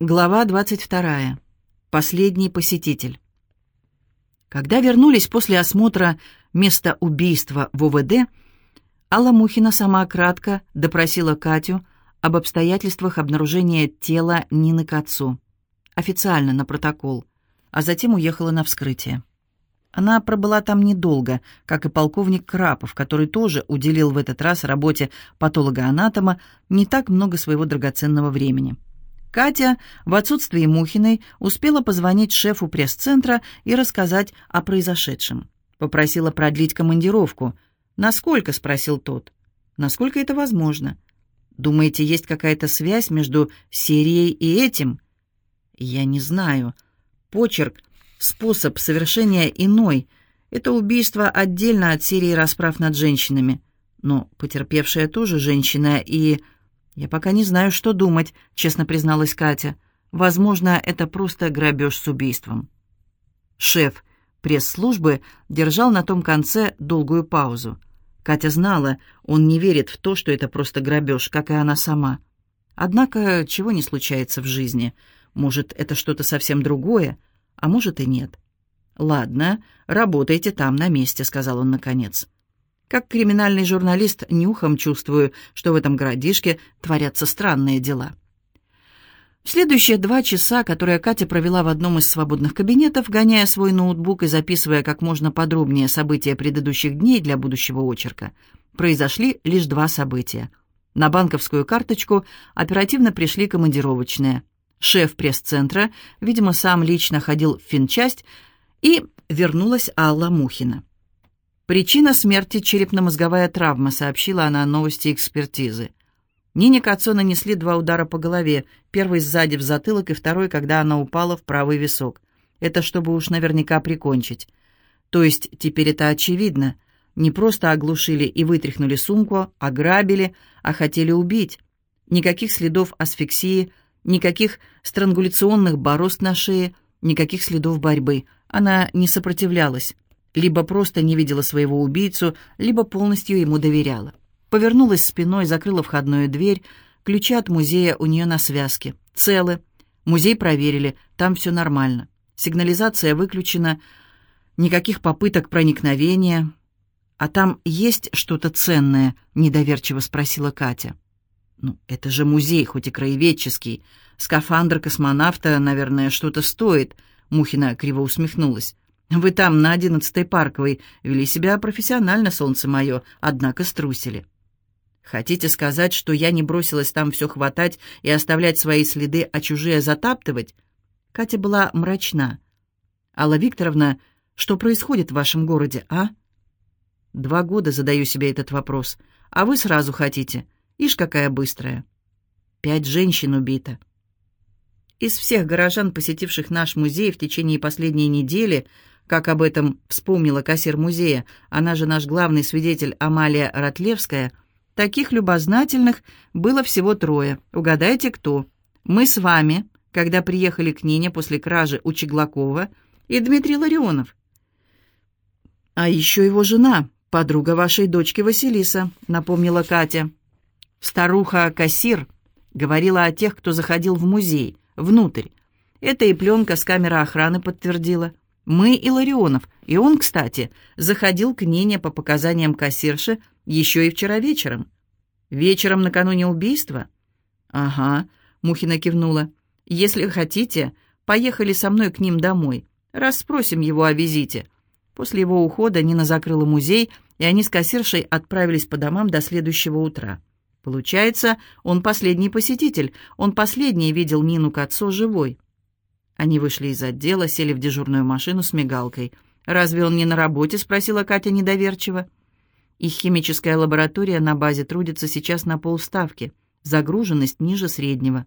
Глава 22. Последний посетитель. Когда вернулись после осмотра места убийства в ОВД, Алла Мухина сама кратко допросила Катю об обстоятельствах обнаружения тела Нины к отцу. Официально на протокол, а затем уехала на вскрытие. Она пробыла там недолго, как и полковник Крапов, который тоже уделил в этот раз работе патолога-анатома не так много своего драгоценного времени. Катя в отсутствии Мухиной успела позвонить шефу пресс-центра и рассказать о произошедшем. Попросила продлить командировку. «Насколько?» — спросил тот. «Насколько это возможно?» «Думаете, есть какая-то связь между серией и этим?» «Я не знаю. Почерк, способ совершения иной. Это убийство отдельно от серии расправ над женщинами. Но потерпевшая тоже женщина и...» «Я пока не знаю, что думать», — честно призналась Катя. «Возможно, это просто грабеж с убийством». Шеф пресс-службы держал на том конце долгую паузу. Катя знала, он не верит в то, что это просто грабеж, как и она сама. Однако, чего не случается в жизни? Может, это что-то совсем другое, а может и нет. «Ладно, работайте там на месте», — сказал он наконец. Как криминальный журналист нюхом чувствую, что в этом городишке творятся странные дела. В следующие два часа, которые Катя провела в одном из свободных кабинетов, гоняя свой ноутбук и записывая как можно подробнее события предыдущих дней для будущего очерка, произошли лишь два события. На банковскую карточку оперативно пришли командировочные. Шеф пресс-центра, видимо, сам лично ходил в финчасть, и вернулась Алла Мухина. «Причина смерти — черепно-мозговая травма», — сообщила она новости экспертизы. Нине Кацо нанесли два удара по голове, первый сзади в затылок и второй, когда она упала в правый висок. Это чтобы уж наверняка прикончить. То есть теперь это очевидно. Не просто оглушили и вытряхнули сумку, ограбили, а хотели убить. Никаких следов асфиксии, никаких странгуляционных борозд на шее, никаких следов борьбы. Она не сопротивлялась либо просто не видела своего убийцу, либо полностью ему доверяла. Повернулась спиной, закрыла входную дверь, ключи от музея у нее на связке. Целы. Музей проверили, там все нормально. Сигнализация выключена, никаких попыток проникновения. «А там есть что-то ценное?» — недоверчиво спросила Катя. «Ну, это же музей, хоть и краеведческий. Скафандр космонавта, наверное, что-то стоит», — Мухина криво усмехнулась. Вы там, на одиннадцатой парковой, вели себя профессионально, солнце мое, однако струсили. Хотите сказать, что я не бросилась там все хватать и оставлять свои следы, а чужие затаптывать? Катя была мрачна. Алла Викторовна, что происходит в вашем городе, а? Два года задаю себе этот вопрос, а вы сразу хотите. Ишь, какая быстрая. Пять женщин убито. Из всех горожан, посетивших наш музей в течение последней недели, как об этом вспомнила кассир музея, она же наш главный свидетель Амалия Ратлевская, таких любознательных было всего трое. Угадайте, кто? Мы с вами, когда приехали к Нине после кражи у Чеглакова, и Дмитрий Ларионов. А еще его жена, подруга вашей дочки Василиса, напомнила Катя. Старуха-кассир говорила о тех, кто заходил в музей, внутрь. Это и пленка с камеры охраны подтвердила. Мы и Ларионов, и он, кстати, заходил к Нине по показаниям кассирши еще и вчера вечером. Вечером накануне убийства? Ага, Мухина кивнула. Если хотите, поехали со мной к ним домой. Расспросим его о визите. После его ухода Нина закрыла музей, и они с кассиршей отправились по домам до следующего утра. Получается, он последний посетитель, он последний видел Нину к отцу живой. Они вышли из отдела, сели в дежурную машину с мигалкой. «Разве он не на работе?» — спросила Катя недоверчиво. Их химическая лаборатория на базе трудится сейчас на полставки. Загруженность ниже среднего.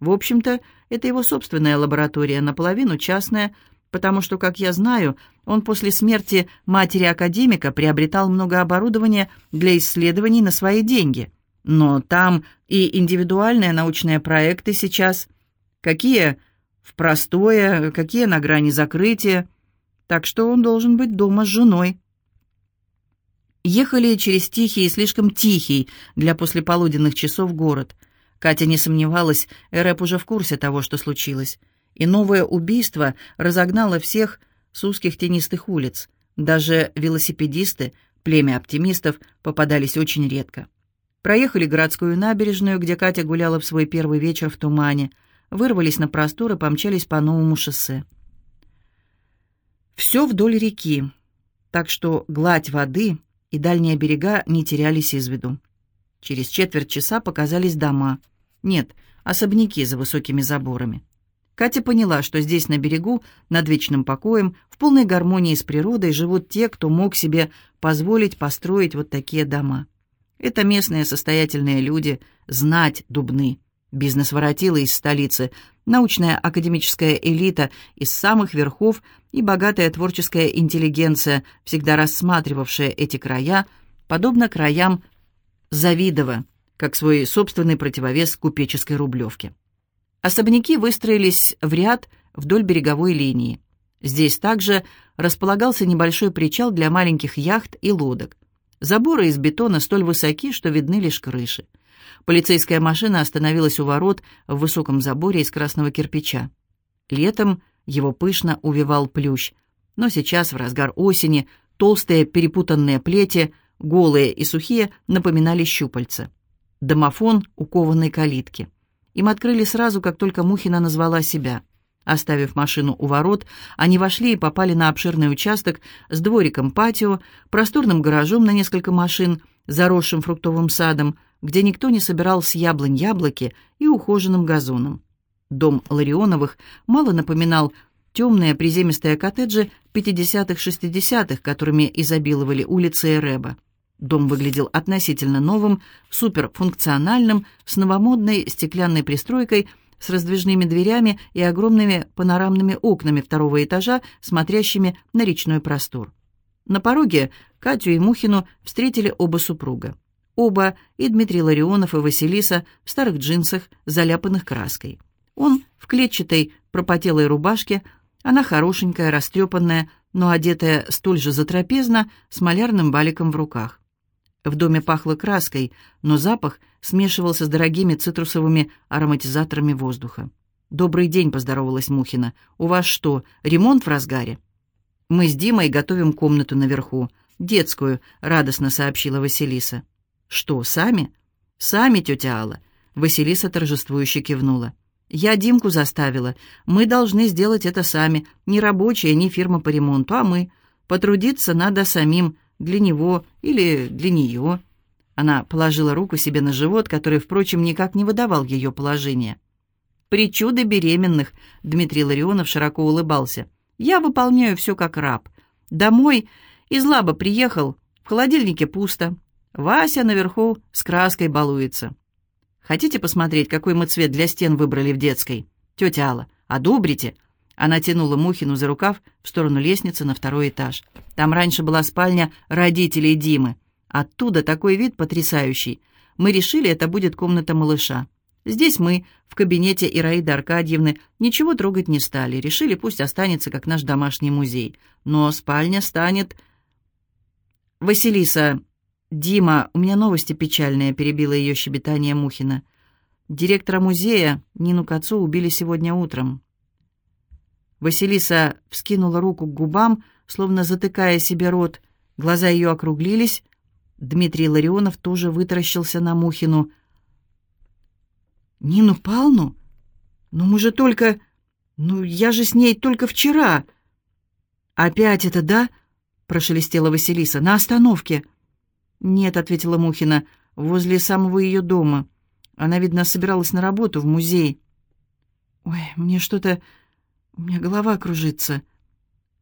В общем-то, это его собственная лаборатория, наполовину частная, потому что, как я знаю, он после смерти матери академика приобретал много оборудования для исследований на свои деньги. Но там и индивидуальные научные проекты сейчас. Какие в простое, какие на грани закрытия, так что он должен быть дома с женой. Ехали через тихий и слишком тихий для послеполуденных часов город. Катя не сомневалась, Эрэп уже в курсе того, что случилось. И новое убийство разогнало всех с узких тенистых улиц. Даже велосипедисты, племя оптимистов, попадались очень редко. Проехали городскую набережную, где Катя гуляла в свой первый вечер в тумане, вырвались на простор и помчались по новому шоссе. Все вдоль реки, так что гладь воды и дальние берега не терялись из виду. Через четверть часа показались дома. Нет, особняки за высокими заборами. Катя поняла, что здесь, на берегу, над вечным покоем, в полной гармонии с природой живут те, кто мог себе позволить построить вот такие дома. Это местные состоятельные люди, знать дубны, бизнес-воротилы из столицы, научная академическая элита из самых верхов и богатая творческая интеллигенция, всегда рассматривавшая эти края, подобно краям Завидова, как свой собственный противовес купеческой рублевке. Особняки выстроились в ряд вдоль береговой линии. Здесь также располагался небольшой причал для маленьких яхт и лодок. Заборы из бетона столь высоки, что видны лишь крыши. Полицейская машина остановилась у ворот в высоком заборе из красного кирпича. Летом его пышно увивал плющ, но сейчас, в разгар осени, толстые перепутанные плети, голые и сухие, напоминали щупальца. Домофон у кованой калитки. Им открыли сразу, как только Мухина назвала себя. Оставив машину у ворот, они вошли и попали на обширный участок с двориком-патио, просторным гаражом на несколько машин, заросшим фруктовым садом, где никто не собирал с яблонь яблоки и ухоженным газоном. Дом Ларионовых мало напоминал темные приземистые коттеджи 50-х-60-х, которыми изобиловали улицы Эреба. Дом выглядел относительно новым, суперфункциональным, с новомодной стеклянной пристройкой, с раздвижными дверями и огромными панорамными окнами второго этажа, смотрящими на речной простор. На пороге Катю и Мухину встретили оба супруга. Оба, и Дмитрий Ларионов, и Василиса, в старых джинсах, заляпанных краской. Он в клетчатой пропотелой рубашке, она хорошенькая, растрепанная, но одетая столь же затрапезно, с малярным баликом в руках. В доме пахло краской, но запах смешивался с дорогими цитрусовыми ароматизаторами воздуха. «Добрый день», — поздоровалась Мухина. «У вас что, ремонт в разгаре?» «Мы с Димой готовим комнату наверху. Детскую», — радостно сообщила Василиса. «Что, сами?» «Сами, тетя Алла». Василиса торжествующе кивнула. «Я Димку заставила. Мы должны сделать это сами. Не рабочая, не фирма по ремонту, а мы. Потрудиться надо самим для него или для нее. Она положила руку себе на живот, который, впрочем, никак не выдавал ее положение. «Причуды беременных», — Дмитрий Ларионов широко улыбался. «Я выполняю все как раб. Домой из лаба приехал, в холодильнике пусто. Вася наверху с краской балуется. Хотите посмотреть, какой мы цвет для стен выбрали в детской? Тетя Алла, одобрите?» Она тянула Мухину за рукав в сторону лестницы на второй этаж. Там раньше была спальня родителей Димы. Оттуда такой вид потрясающий. Мы решили, это будет комната малыша. Здесь мы, в кабинете Ираиды Аркадьевны, ничего трогать не стали. Решили, пусть останется, как наш домашний музей. Но спальня станет... «Василиса, Дима, у меня новости печальные», — перебила ее щебетание Мухина. «Директора музея Нину Кацу убили сегодня утром. Василиса вскинула руку к губам, словно затыкая себе рот. Глаза ее округлились. Дмитрий Ларионов тоже вытаращился на Мухину. «Нину Палну? Ну мы же только... Ну я же с ней только вчера!» «Опять это, да?» — прошелестела Василиса. «На остановке». «Нет», — ответила Мухина, — «возле самого ее дома. Она, видно, собиралась на работу в музей». «Ой, мне что-то у меня голова кружится.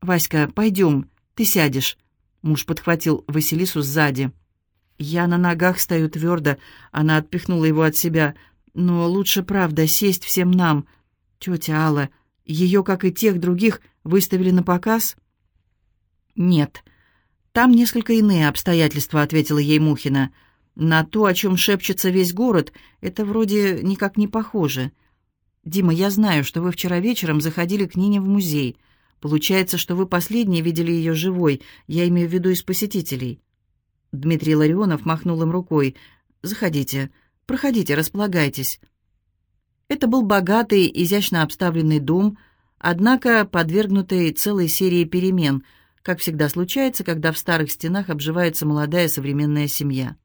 Васька, пойдем, ты сядешь. Муж подхватил Василису сзади. Я на ногах стою твердо. Она отпихнула его от себя. Но лучше, правда, сесть всем нам. Тетя Алла, ее, как и тех других, выставили на показ? Нет. Там несколько иные обстоятельства, ответила ей Мухина. На то, о чем шепчется весь город, это вроде никак не похоже. «Дима, я знаю, что вы вчера вечером заходили к Нине в музей. Получается, что вы последние видели ее живой, я имею в виду из посетителей». Дмитрий Ларионов махнул им рукой. «Заходите, Проходите, располагайтесь». Это был богатый, изящно обставленный дом, однако подвергнутый целой серии перемен, как всегда случается, когда в старых стенах обживается молодая современная семья.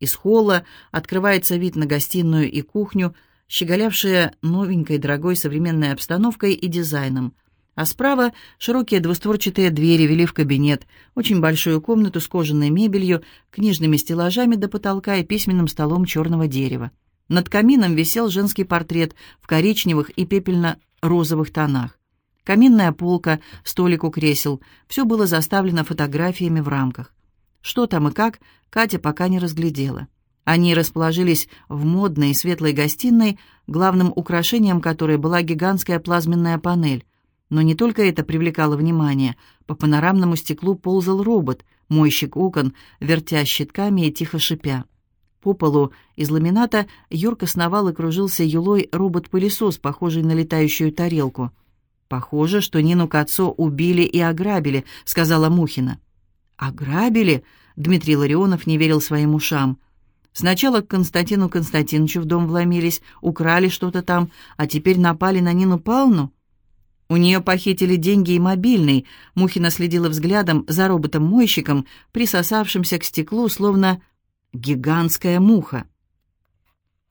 Из холла открывается вид на гостиную и кухню, щеголявшие новенькой, дорогой современной обстановкой и дизайном. А справа широкие двустворчатые двери вели в кабинет, очень большую комнату с кожаной мебелью, книжными стеллажами до потолка и письменным столом черного дерева. Над камином висел женский портрет в коричневых и пепельно-розовых тонах. Каминная полка, столик у кресел — все было заставлено фотографиями в рамках. Что там и как, Катя пока не разглядела. Они расположились в модной светлой гостиной, главным украшением которой была гигантская плазменная панель. Но не только это привлекало внимание. По панорамному стеклу ползал робот, мойщик окон, вертя щитками и тихо шипя. По полу из ламината Юрка сновал и кружился юлой робот-пылесос, похожий на летающую тарелку. «Похоже, что Нину Кацо убили и ограбили», — сказала Мухина. «Ограбили?» — Дмитрий Ларионов не верил своим ушам. «Сначала к Константину Константиновичу в дом вломились, украли что-то там, а теперь напали на Нину Павловну?» У нее похитили деньги и мобильный. Мухина следила взглядом за роботом-мойщиком, присосавшимся к стеклу, словно гигантская муха.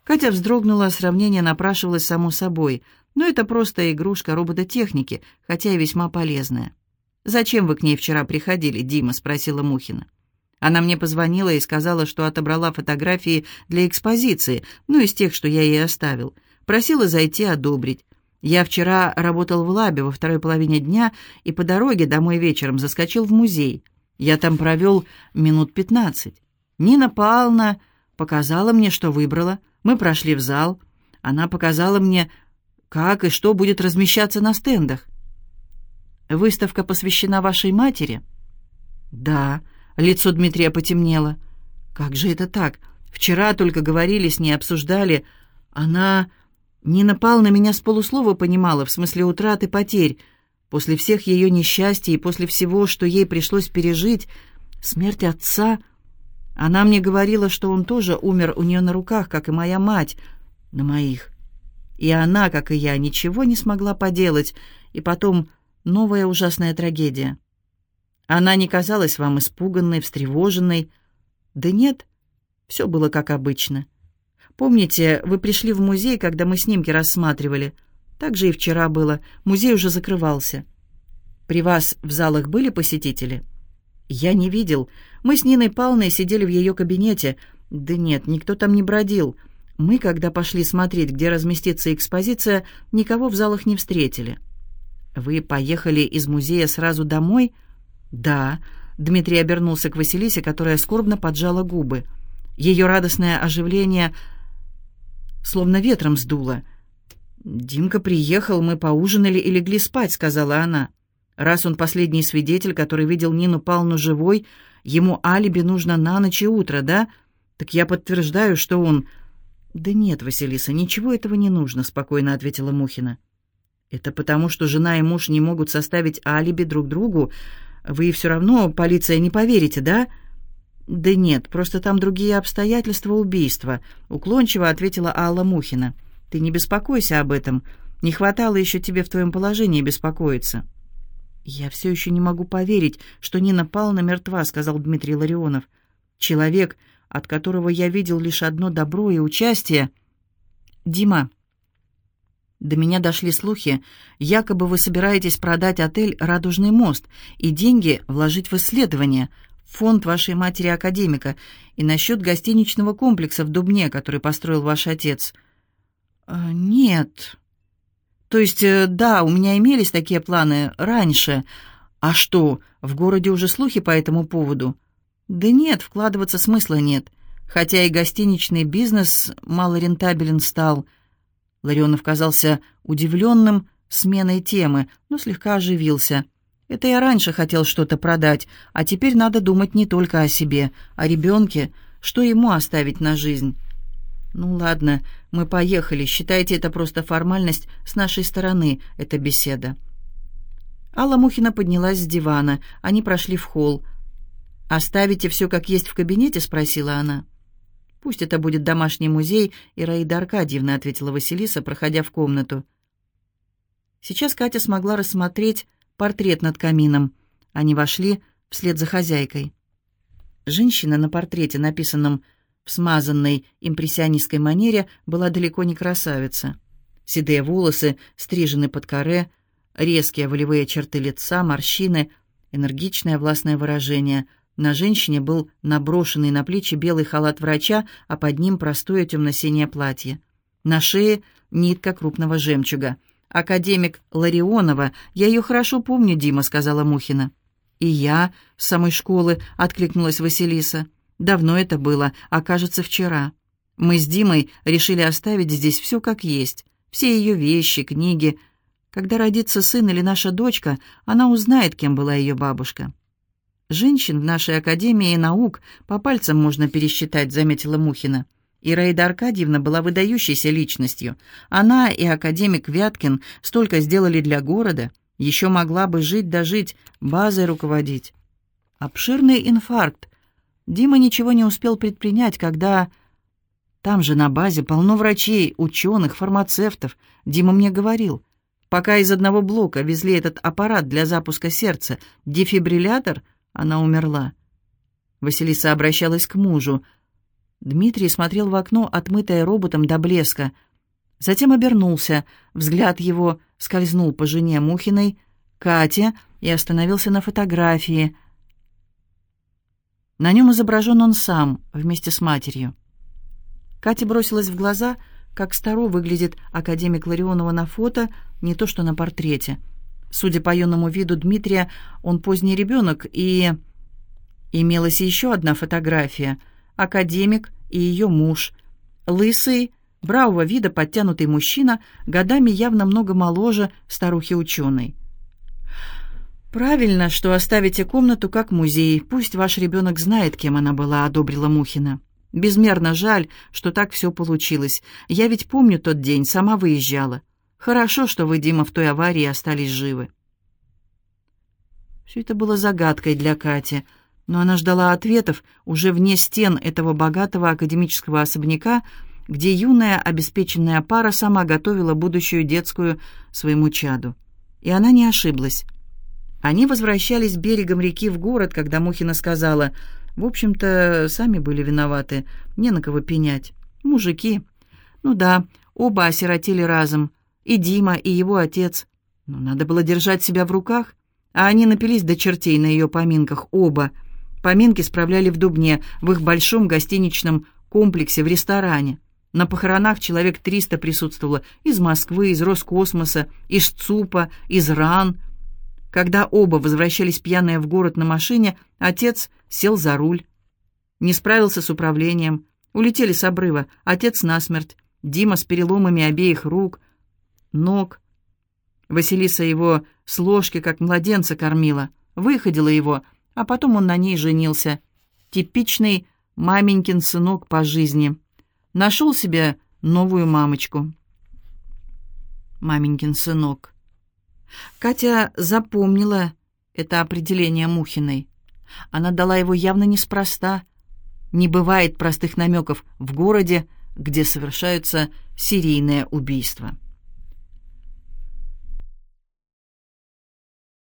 Катя вздрогнула, сравнение напрашивалось само собой, но это просто игрушка робототехники, хотя и весьма полезная. «Зачем вы к ней вчера приходили, Дима?» — спросила Мухина. Она мне позвонила и сказала, что отобрала фотографии для экспозиции, ну, из тех, что я ей оставил. Просила зайти одобрить. Я вчера работал в лабе во второй половине дня и по дороге домой вечером заскочил в музей. Я там провел минут пятнадцать. Нина Павловна показала мне, что выбрала. Мы прошли в зал. Она показала мне, как и что будет размещаться на стендах. Выставка посвящена вашей матери? Да, лицо Дмитрия потемнело. Как же это так? Вчера только говорили с ней, обсуждали. Она... Нина Павловна меня с полуслова понимала, в смысле утраты потерь. После всех ее несчастий и после всего, что ей пришлось пережить, смерть отца... Она мне говорила, что он тоже умер у нее на руках, как и моя мать, на моих. И она, как и я, ничего не смогла поделать. И потом новая ужасная трагедия. Она не казалась вам испуганной, встревоженной. Да нет, все было как обычно. Помните, вы пришли в музей, когда мы снимки рассматривали? Так же и вчера было. Музей уже закрывался. При вас в залах были посетители?» «Я не видел. Мы с Ниной Павловной сидели в ее кабинете. Да нет, никто там не бродил. Мы, когда пошли смотреть, где разместится экспозиция, никого в залах не встретили». «Вы поехали из музея сразу домой?» «Да». Дмитрий обернулся к Василисе, которая скорбно поджала губы. Ее радостное оживление словно ветром сдуло. «Димка приехал, мы поужинали и легли спать», — сказала она. Раз он последний свидетель, который видел Нину Павловну живой, ему алиби нужно на ночь и утро, да? Так я подтверждаю, что он... Да нет, Василиса, ничего этого не нужно, спокойно ответила Мухина. Это потому, что жена и муж не могут составить алиби друг другу. Вы все равно полиция не поверите, да? Да нет, просто там другие обстоятельства убийства, уклончиво ответила Алла Мухина. Ты не беспокойся об этом. Не хватало еще тебе в твоем положении беспокоиться. «Я все еще не могу поверить, что Нина Павловна мертва», — сказал Дмитрий Ларионов. «Человек, от которого я видел лишь одно добро и участие...» «Дима, до меня дошли слухи, якобы вы собираетесь продать отель «Радужный мост» и деньги вложить в исследование, фонд вашей матери-академика и насчет гостиничного комплекса в Дубне, который построил ваш отец». «Э, «Нет», то есть, э, да, у меня имелись такие планы раньше. А что, в городе уже слухи по этому поводу? Да нет, вкладываться смысла нет. Хотя и гостиничный бизнес малорентабелен стал. Ларионов казался удивленным сменой темы, но слегка оживился. Это я раньше хотел что-то продать, а теперь надо думать не только о себе, о ребенке, что ему оставить на жизнь. «Ну ладно, мы поехали. Считайте это просто формальность с нашей стороны, эта беседа». Алла Мухина поднялась с дивана. Они прошли в холл. «Оставите все как есть в кабинете?» — спросила она. Пусть это будет домашний музей, Ираида Аркадьевна, ответила Василиса, проходя в комнату. Сейчас Катя смогла рассмотреть портрет над камином. Они вошли вслед за хозяйкой. Женщина на портрете, написанном в смазанной импрессионистской манере, была далеко не красавица. Седые волосы стрижены под коре, резкие волевые черты лица, морщины, энергичное властное выражение. На женщине был наброшенный на плечи белый халат врача, а под ним простое темно-синее платье. На шее нитка крупного жемчуга. «Академик Ларионова, я ее хорошо помню, Дима», — сказала Мухина. «И я с самой школы», — откликнулась Василиса. «Давно это было, а кажется, вчера. Мы с Димой решили оставить здесь все как есть. Все ее вещи, книги, когда родится сын или наша дочка, она узнает, кем была ее бабушка. «Женщин в нашей Академии наук по пальцам можно пересчитать», — заметила Мухина. Ираида Аркадьевна была выдающейся личностью. Она и академик Вяткин столько сделали для города, еще могла бы жить-дожить, базой руководить. Обширный инфаркт. Дима ничего не успел предпринять, когда... Там же на базе полно врачей, ученых, фармацевтов. Дима мне говорил. Пока из одного блока везли этот аппарат для запуска сердца, дефибриллятор, она умерла. Василиса обращалась к мужу. Дмитрий смотрел в окно, отмытое роботом до блеска. Затем обернулся. Взгляд его скользнул по жене Мухиной, Кате, и остановился на фотографии. На нем изображен он сам, вместе с матерью. Катя бросилась в глаза, как старо выглядит академик Ларионова на фото — не то что на портрете. Судя по юному виду Дмитрия, он поздний ребенок, и... Имелась еще одна фотография. Академик и ее муж. Лысый, бравого вида подтянутый мужчина, годами явно много моложе старухи-ученой. «Правильно, что оставите комнату как музей. Пусть ваш ребенок знает, кем она была», — одобрила Мухина. «Безмерно жаль, что так все получилось. Я ведь помню тот день, сама выезжала. Хорошо, что вы, Дима, в той аварии остались живы. Все это было загадкой для Кати, но она ждала ответов уже вне стен этого богатого академического особняка, где юная обеспеченная пара сама готовила будущую детскую своему чаду. И она не ошиблась. Они возвращались берегом реки в город, когда Мухина сказала, «В общем-то, сами были виноваты, не на кого пенять. Мужики. Ну да, оба осиротели разом, и Дима, и его отец. Но надо было держать себя в руках. А они напились до чертей на ее поминках, оба. Поминки справляли в Дубне, в их большом гостиничном комплексе, в ресторане. На похоронах человек 300 присутствовало из Москвы, из Роскосмоса, из ЦУПа, из РАН. Когда оба возвращались пьяные в город на машине, отец сел за руль. Не справился с управлением. Улетели с обрыва. Отец насмерть. Дима с переломами обеих рук ног. Василиса его с ложки, как младенца, кормила, выходила его, а потом он на ней женился. Типичный маменькин сынок по жизни. Нашел себе новую мамочку. Маменькин сынок. Катя запомнила это определение Мухиной. Она дала его явно неспроста. Не бывает простых намеков в городе, где совершаются серийные убийства.